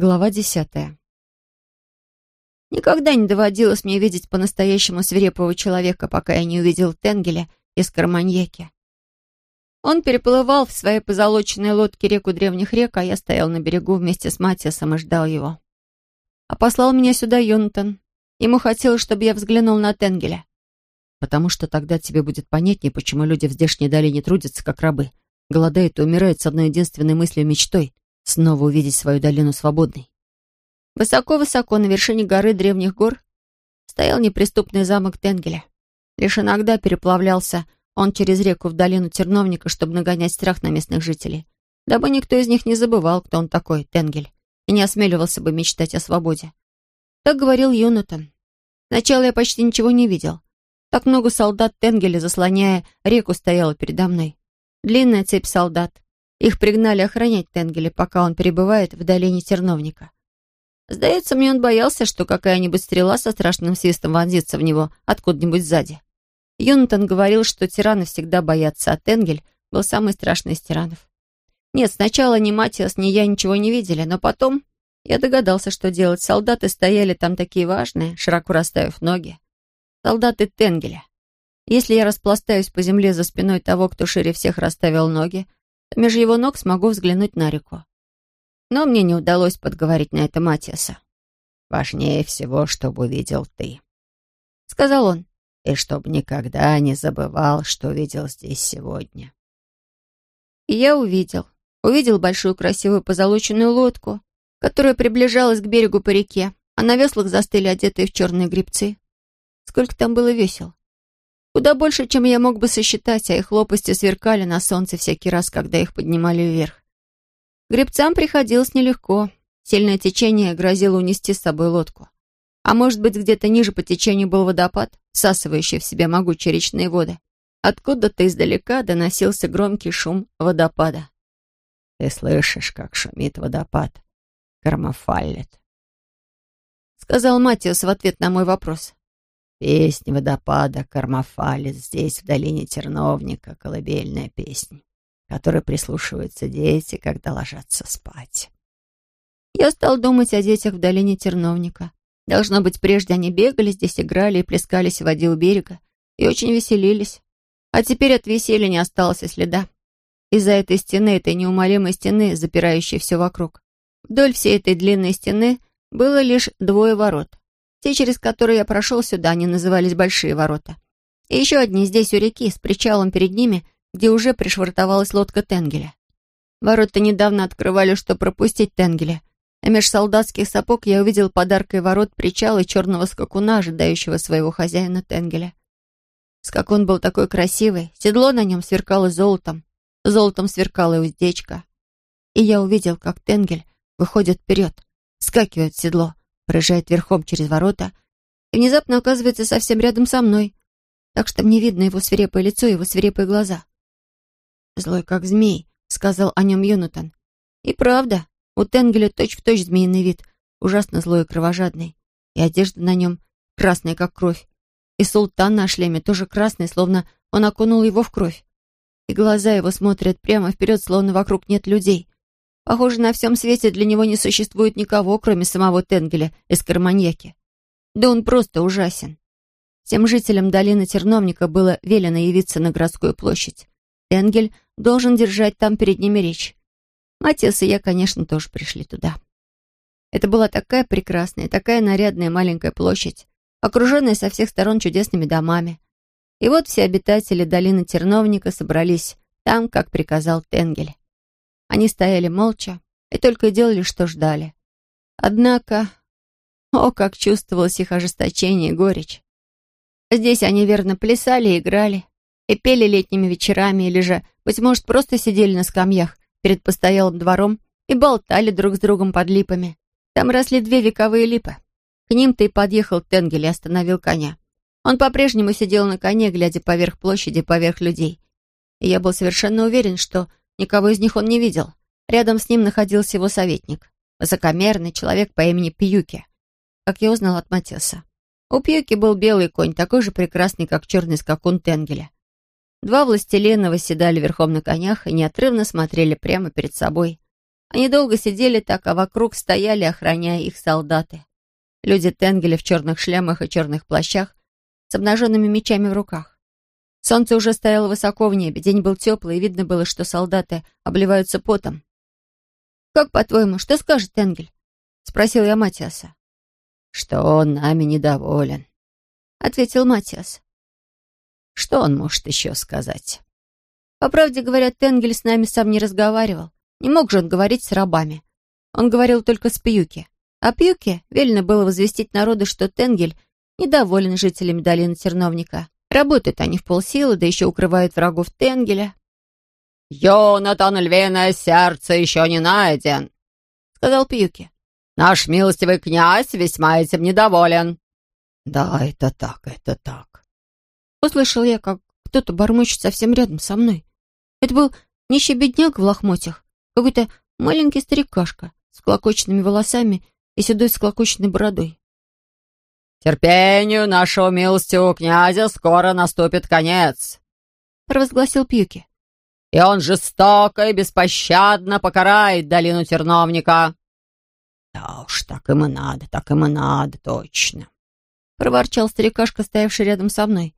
Глава десятая. Никогда не доводилось мне видеть по-настоящему свирепого человека, пока я не увидел Тенгеля из Карманьяки. Он переплывал в своей позолоченной лодке реку древних рек, а я стоял на берегу вместе с Матиасом и ждал его. А послал меня сюда Йонатан. Ему хотелось, чтобы я взглянул на Тенгеля. Потому что тогда тебе будет понятнее, почему люди в здешней долине трудятся, как рабы, голодают и умирают с одной единственной мыслью мечтой снова увидеть свою долину свободной. Высоко-высоко на вершине горы древних гор стоял неприступный замок Тенгеля. Лишь иногда переплавлялся он через реку в долину Терновника, чтобы нагонять страх на местных жителей, дабы никто из них не забывал, кто он такой, Тенгель, и не осмеливался бы мечтать о свободе. Так говорил Юнатан. Сначала я почти ничего не видел. Так много солдат Тенгеля, заслоняя реку, стояло передо мной. Длинная цепь солдат, их пригнали охранять Тенгеля, пока он перебывает в долине Терновника. Сдается мне, он боялся, что какая-нибудь стрела со страшным свистом вонзится в него откуда-нибудь сзади. Юнатан говорил, что тираны всегда боятся, а Тенгель был самый страшный из тиранов. Нет, сначала ни Матиас, ни я ничего не видели, но потом я догадался, что делать. Солдаты стояли там такие важные, широко расставив ноги. Солдаты Тенгеля. Если я распластаюсь по земле за спиной того, кто шире всех расставил ноги, между его ног смогу взглянуть на реку. Но мне не удалось подговорить на это Матиаса. «Важнее всего, чтобы увидел ты», — сказал он. «И чтобы никогда не забывал, что видел здесь сегодня». И я увидел. Увидел большую красивую позолоченную лодку, которая приближалась к берегу по реке, а на веслах застыли одетые в черные грибцы. Сколько там было весел? Куда больше, чем я мог бы сосчитать, а их лопасти сверкали на солнце всякий раз, когда их поднимали вверх. Гребцам приходилось нелегко. Сильное течение грозило унести с собой лодку. А может быть, где-то ниже по течению был водопад, всасывающий в себя могучие речные воды. Откуда-то издалека доносился громкий шум водопада. «Ты слышишь, как шумит водопад? Кармафаллет», — сказал Матиус в ответ на мой вопрос. Песня водопада Кармафалис здесь, в долине Терновника, колыбельная песня, которой прислушиваются дети, когда ложатся спать. Я стал думать о детях в долине Терновника. Должно быть, прежде они бегали здесь, играли и плескались в воде у берега, и очень веселились. А теперь от веселья не осталось и следа. Из-за этой стены, этой неумолимой стены, запирающей все вокруг. Вдоль всей этой длинной стены было лишь двое ворот. Те, через которые я прошел сюда, они назывались Большие ворота. И еще одни здесь, у реки, с причалом перед ними, где уже пришвартовалась лодка Тенгеля. Ворота недавно открывали, чтобы пропустить Тенгеля. А меж солдатских сапог я увидел подаркой ворот причала черного скакуна, ожидающего своего хозяина Тенгеля. Скакун был такой красивый, седло на нем сверкало золотом, золотом сверкала и уздечка. И я увидел, как Тенгель выходит вперед, скакивает в седло, проезжает верхом через ворота и внезапно оказывается совсем рядом со мной, так что мне видно его свирепое лицо и его свирепые глаза. «Злой, как змей», — сказал о нем Йонатан. И правда, у Тенгеля точь-в-точь змеиный вид, ужасно злой и кровожадный, и одежда на нем красная, как кровь, и султан на шлеме тоже красный, словно он окунул его в кровь. И глаза его смотрят прямо вперед, словно вокруг нет людей. Похоже, на всем свете для него не существует никого, кроме самого Тенгеля из Карманьяки. Да он просто ужасен. Всем жителям долины Терновника было велено явиться на городскую площадь. Тенгель должен держать там перед ними речь. Матиас и я, конечно, тоже пришли туда. Это была такая прекрасная, такая нарядная маленькая площадь, окруженная со всех сторон чудесными домами. И вот все обитатели долины Терновника собрались там, как приказал Тенгель. Они стояли молча и только делали, что ждали. Однако, о, как чувствовалось их ожесточение и горечь. Здесь они верно плясали и играли, и пели летними вечерами, или же, быть может, просто сидели на скамьях перед постоялым двором и болтали друг с другом под липами. Там росли две вековые липы. К ним-то и подъехал Тенгель и остановил коня. Он по-прежнему сидел на коне, глядя поверх площади, поверх людей. И я был совершенно уверен, что Никого из них он не видел. Рядом с ним находился его советник, высокомерный человек по имени Пьюки, как я узнал от Матеса. У Пьюки был белый конь, такой же прекрасный, как черный скакун Тенгеля. Два властелина восседали верхом на конях и неотрывно смотрели прямо перед собой. Они долго сидели так, а вокруг стояли, охраняя их солдаты. Люди Тенгеля в черных шлемах и черных плащах с обнаженными мечами в руках. Солнце уже стояло высоко в небе, день был теплый, и видно было, что солдаты обливаются потом. «Как, по-твоему, что скажет Тенгель?» — спросил я Матиаса. «Что он нами недоволен», — ответил Матиас. «Что он может еще сказать?» По правде говоря, Тенгель с нами сам не разговаривал. Не мог же он говорить с рабами. Он говорил только с Пьюки. А Пьюке велено было возвестить народу, что Тенгель недоволен жителями долины Терновника. Работают они в полсилы, да еще укрывают врагов Тенгеля. «Йонатан, львиное сердце, еще не найден», — сказал Пьюки. «Наш милостивый князь весьма этим недоволен». «Да, это так, это так», — услышал я, как кто-то бормочет совсем рядом со мной. Это был нищий бедняк в лохмотьях, какой-то маленький старикашка с клокоченными волосами и седой склокоченной бородой. «Терпению нашего милостивого князя скоро наступит конец», — провозгласил Пьюки. «И он жестоко и беспощадно покарает долину терновника». «Да уж, так им и надо, так им и надо, точно», — проворчал старикашка, стоявший рядом со мной.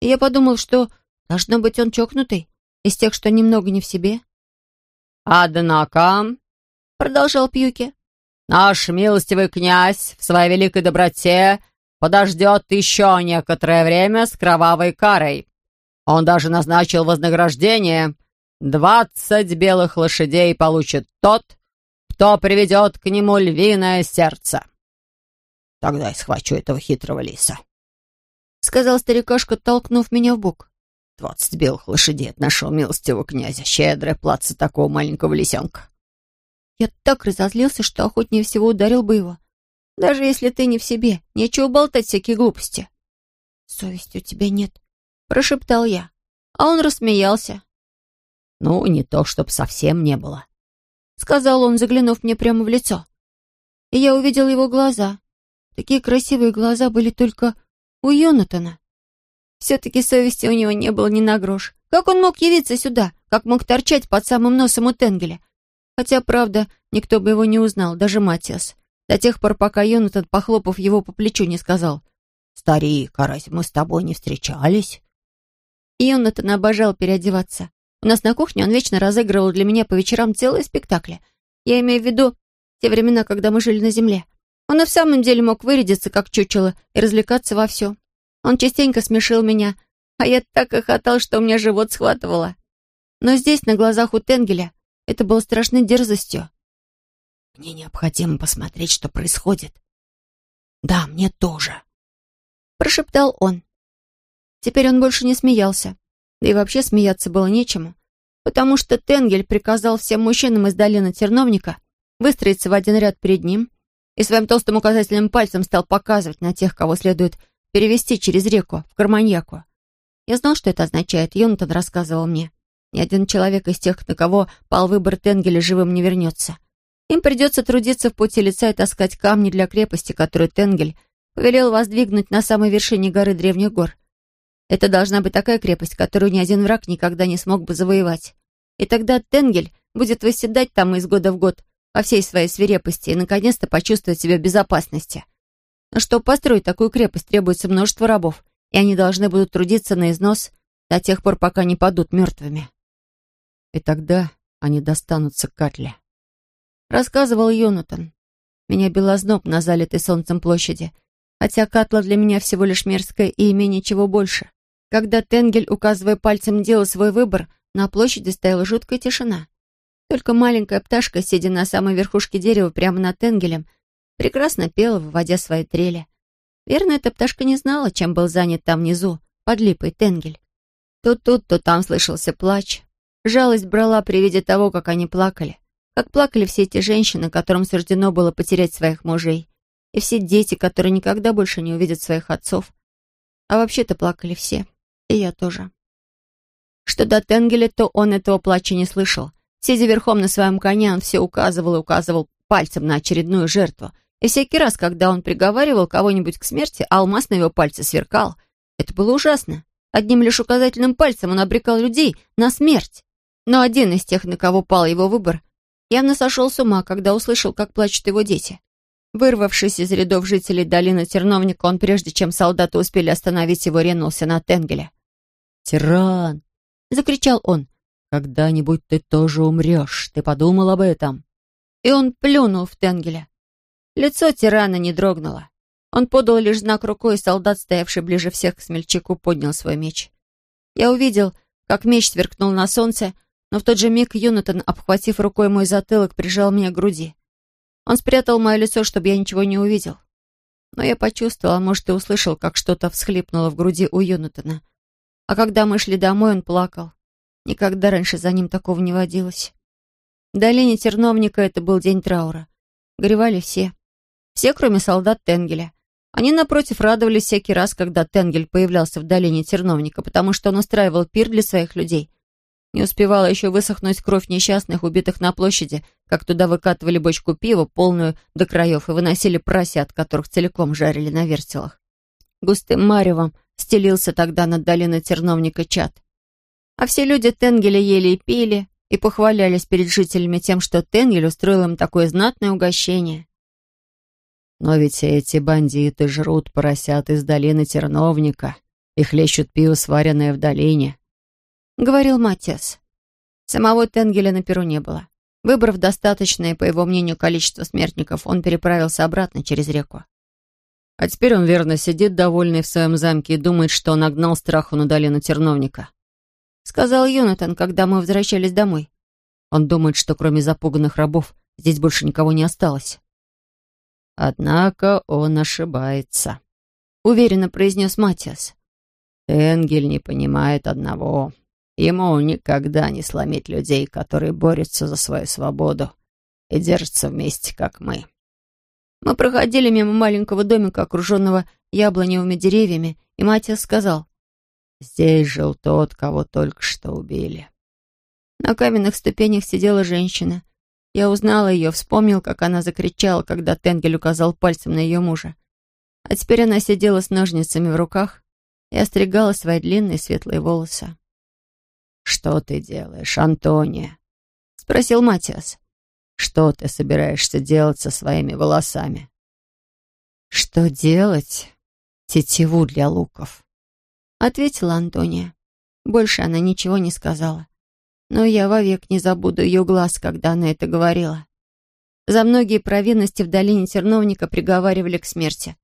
И я подумал, что, должно быть, он чокнутый, из тех, что немного не в себе. «Однако», — продолжал Пьюки, «наш милостивый князь в своей великой доброте подождет еще некоторое время с кровавой карой. Он даже назначил вознаграждение. Двадцать белых лошадей получит тот, кто приведет к нему львиное сердце. Тогда я схвачу этого хитрого лиса», — сказал старикашка, толкнув меня в бок. Двадцать белых лошадей от нашего милостивого князя. Щедрая платца такого маленького лисенка. Я так разозлился, что охотнее всего ударил бы его. Даже если ты не в себе, нечего болтать всякие глупости. «Совести у тебя нет», — прошептал я. А он рассмеялся. «Ну, не то, чтоб совсем не было», — сказал он, заглянув мне прямо в лицо. И я увидел его глаза. Такие красивые глаза были только у Йонатана. Все-таки совести у него не было ни на грош. Как он мог явиться сюда? Как мог торчать под самым носом у Тенгеля? Хотя, правда, никто бы его не узнал, даже Матиас. До тех пор, пока Йонатан, похлопав его по плечу, не сказал «Старик, а разве мы с тобой не встречались?» Йонатан обожал переодеваться. У нас на кухне он вечно разыгрывал для меня по вечерам целые спектакли. Я имею в виду те времена, когда мы жили на земле. Он и в самом деле мог вырядиться, как чучело, и развлекаться во все. Он частенько смешил меня, а я так хохотал, что у меня живот схватывало. Но здесь, на глазах у Тенгеля, это было страшной дерзостью. «Мне необходимо посмотреть, что происходит». «Да, мне тоже», — прошептал он. Теперь он больше не смеялся. Да и вообще смеяться было нечему, потому что Тенгель приказал всем мужчинам из долины Терновника выстроиться в один ряд перед ним и своим толстым указательным пальцем стал показывать на тех, кого следует перевести через реку, в Карманьяку. Я знал, что это означает, Йонатан рассказывал мне. Ни один человек из тех, на кого пал выбор Тенгеля, живым не вернется. Им придется трудиться в пути лица и таскать камни для крепости, которую Тенгель повелел воздвигнуть на самой вершине горы Древних гор. Это должна быть такая крепость, которую ни один враг никогда не смог бы завоевать. И тогда Тенгель будет восседать там из года в год во всей своей свирепости и наконец-то почувствовать себя в безопасности. Но чтобы построить такую крепость, требуется множество рабов, и они должны будут трудиться на износ до тех пор, пока не падут мертвыми. И тогда они достанутся Катле. Рассказывал Йонатан. Меня бил озноб на залитой солнцем площади, хотя Катла для меня всего лишь мерзкое имя, ничего больше. Когда Тенгель, указывая пальцем, делал свой выбор, на площади стояла жуткая тишина. Только маленькая пташка, сидя на самой верхушке дерева прямо над Тенгелем, прекрасно пела, выводя свои трели. Верно, эта пташка не знала, чем был занят там внизу, под липой Тенгель. То тут, то там слышался плач. Жалость брала при виде того, как они плакали. Как плакали все эти женщины, которым суждено было потерять своих мужей. И все дети, которые никогда больше не увидят своих отцов. А вообще-то плакали все. И я тоже. Что до Тенгеля, то он этого плача не слышал. Сидя верхом на своем коне, он все указывал и указывал пальцем на очередную жертву — и всякий раз, когда он приговаривал кого-нибудь к смерти, алмаз на его пальце сверкал. Это было ужасно. Одним лишь указательным пальцем он обрекал людей на смерть. Но один из тех, на кого пал его выбор, явно сошел с ума, когда услышал, как плачут его дети. Вырвавшись из рядов жителей долины Терновника, он, прежде чем солдаты успели остановить его, ринулся на Тенгеля. «Тиран!» — закричал он. «Когда-нибудь ты тоже умрешь. Ты подумал об этом?» И он плюнул в Тенгеля. Лицо тирана не дрогнуло. Он подал лишь знак рукой, и солдат, стоявший ближе всех к смельчаку, поднял свой меч. Я увидел, как меч сверкнул на солнце, но в тот же миг Юнатан, обхватив рукой мой затылок, прижал меня к груди. Он спрятал мое лицо, чтобы я ничего не увидел. Но я почувствовал, а может, и услышал, как что-то всхлипнуло в груди у Юнатана. А когда мы шли домой, он плакал. Никогда раньше за ним такого не водилось. В долине Терновника это был день траура. Горевали все. Все, кроме солдат Тенгеля. Они, напротив, радовались всякий раз, когда Тенгель появлялся в долине Терновника, потому что он устраивал пир для своих людей. Не успевала еще высохнуть кровь несчастных, убитых на площади, как туда выкатывали бочку пива, полную до краев, и выносили просят, которых целиком жарили на вертелах. Густым маревом стелился тогда над долиной Терновника чат. А все люди Тенгеля ели и пили, и похвалялись перед жителями тем, что Тенгель устроил им такое знатное угощение. Но ведь эти бандиты жрут поросят из долины Терновника и хлещут пиво, сваренное в долине, — говорил Матиас. Самого Тенгеля на перу не было. Выбрав достаточное, по его мнению, количество смертников, он переправился обратно через реку. А теперь он верно сидит, довольный в своем замке, и думает, что нагнал страху на долину Терновника. Сказал Йонатан, когда мы возвращались домой. Он думает, что кроме запуганных рабов здесь больше никого не осталось. Однако он ошибается, — уверенно произнес Матиас. Энгель не понимает одного. Ему никогда не сломить людей, которые борются за свою свободу и держатся вместе, как мы. Мы проходили мимо маленького домика, окруженного яблоневыми деревьями, и Матиас сказал, «Здесь жил тот, кого только что убили». На каменных ступенях сидела женщина. Я узнала ее, вспомнил, как она закричала, когда Тенгель указал пальцем на ее мужа. А теперь она сидела с ножницами в руках и остригала свои длинные светлые волосы. «Что ты делаешь, Антония?» — спросил Матиас. «Что ты собираешься делать со своими волосами?» «Что делать? Тетиву для луков», — ответила Антония. Больше она ничего не сказала но я вовек не забуду ее глаз, когда она это говорила. За многие провинности в долине Терновника приговаривали к смерти.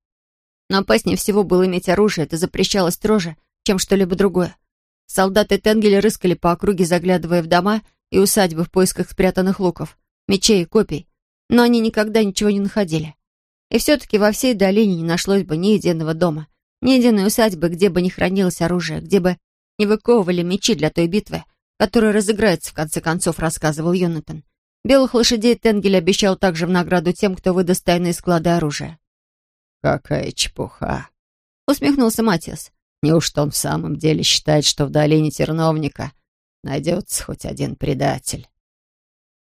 Но опаснее всего было иметь оружие, это запрещалось строже, чем что-либо другое. Солдаты Тенгеля рыскали по округе, заглядывая в дома и усадьбы в поисках спрятанных луков, мечей и копий, но они никогда ничего не находили. И все-таки во всей долине не нашлось бы ни единого дома, ни единой усадьбы, где бы не хранилось оружие, где бы не выковывали мечи для той битвы, который разыграется, в конце концов, рассказывал Йонатан. Белых лошадей Тенгель обещал также в награду тем, кто выдаст тайные склады оружия. «Какая чепуха!» — усмехнулся Матиас. «Неужто он в самом деле считает, что в долине Терновника найдется хоть один предатель?»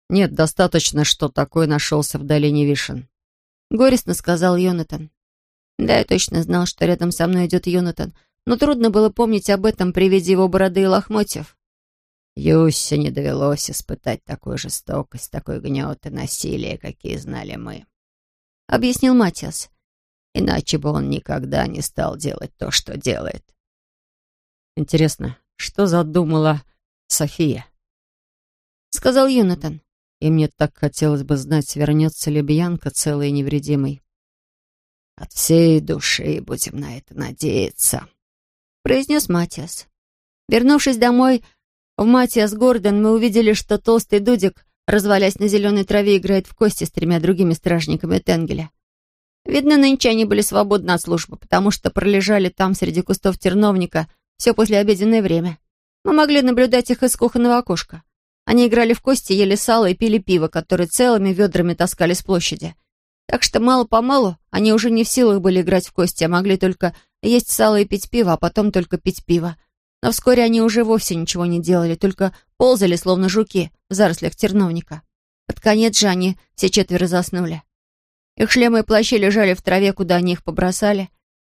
«Нет, достаточно, что такой нашелся в долине Вишен», — горестно сказал Йонатан. Да, я точно знал, что рядом со мной идет Йонатан, но трудно было помнить об этом при виде его бороды и лохмотьев. Юсе не довелось испытать такую жестокость, такой гнет и насилие, какие знали мы. Объяснил Матиас. Иначе бы он никогда не стал делать то, что делает. Интересно, что задумала София? Сказал Юнатан. И мне так хотелось бы знать, вернется ли Бьянка целой и невредимой. От всей души будем на это надеяться, произнес Матиас. Вернувшись домой, в Матиас Гордон мы увидели, что толстый дудик, развалясь на зеленой траве, играет в кости с тремя другими стражниками Тенгеля. Видно, нынче они были свободны от службы, потому что пролежали там среди кустов терновника все после обеденное время. Мы могли наблюдать их из кухонного окошка. Они играли в кости, ели сало и пили пиво, которое целыми ведрами таскали с площади. Так что мало-помалу они уже не в силах были играть в кости, а могли только есть сало и пить пиво, а потом только пить пиво. Но вскоре они уже вовсе ничего не делали, только ползали, словно жуки, в зарослях терновника. Под конец же они все четверо заснули. Их шлемы и плащи лежали в траве, куда они их побросали.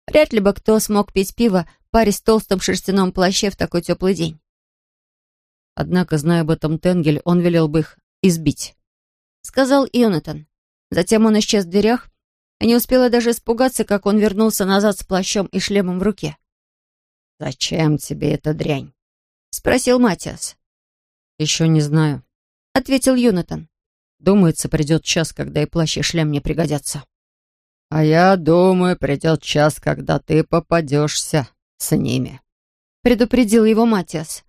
Вряд ли бы кто смог пить пиво, парясь в толстом шерстяном плаще в такой теплый день. Однако, зная об этом Тенгель, он велел бы их избить. — сказал Йонатан. Затем он исчез в дверях, и не успела даже испугаться, как он вернулся назад с плащом и шлемом в руке. «Зачем тебе эта дрянь?» — спросил Матиас. «Еще не знаю», — ответил Юнатан. «Думается, придет час, когда и плащ, и шлем мне пригодятся». «А я думаю, придет час, когда ты попадешься с ними», — предупредил его Матиас.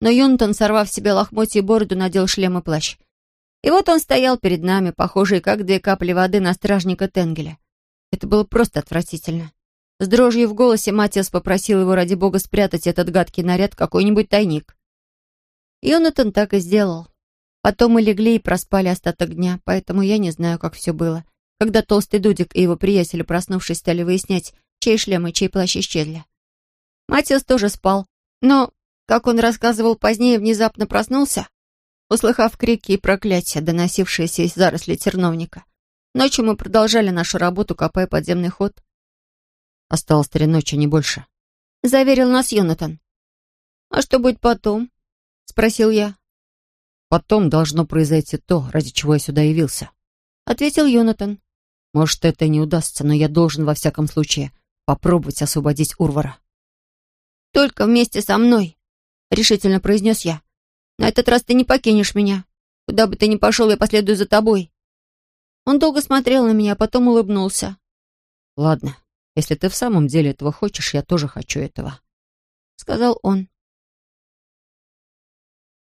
Но Юнтон, сорвав себе лохмотья и бороду, надел шлем и плащ. И вот он стоял перед нами, похожий как две капли воды на стражника Тенгеля. Это было просто отвратительно. С дрожью в голосе Матиас попросил его ради бога спрятать этот гадкий наряд в какой-нибудь тайник. Йонатан так и сделал. Потом мы легли и проспали остаток дня, поэтому я не знаю, как все было. Когда толстый Дудик и его приятели, проснувшись, стали выяснять, чей шлем и чей плащ исчезли. Матиас тоже спал, но, как он рассказывал позднее, внезапно проснулся, услыхав крики и проклятия, доносившиеся из зарослей терновника. Ночью мы продолжали нашу работу, копая подземный ход. Осталось три ночи, не больше. Заверил нас Йонатан. «А что будет потом?» — спросил я. «Потом должно произойти то, ради чего я сюда явился», — ответил Йонатан. «Может, это не удастся, но я должен, во всяком случае, попробовать освободить Урвара». «Только вместе со мной», — решительно произнес я. «На этот раз ты не покинешь меня. Куда бы ты ни пошел, я последую за тобой». Он долго смотрел на меня, а потом улыбнулся. «Ладно, если ты в самом деле этого хочешь, я тоже хочу этого», — сказал он.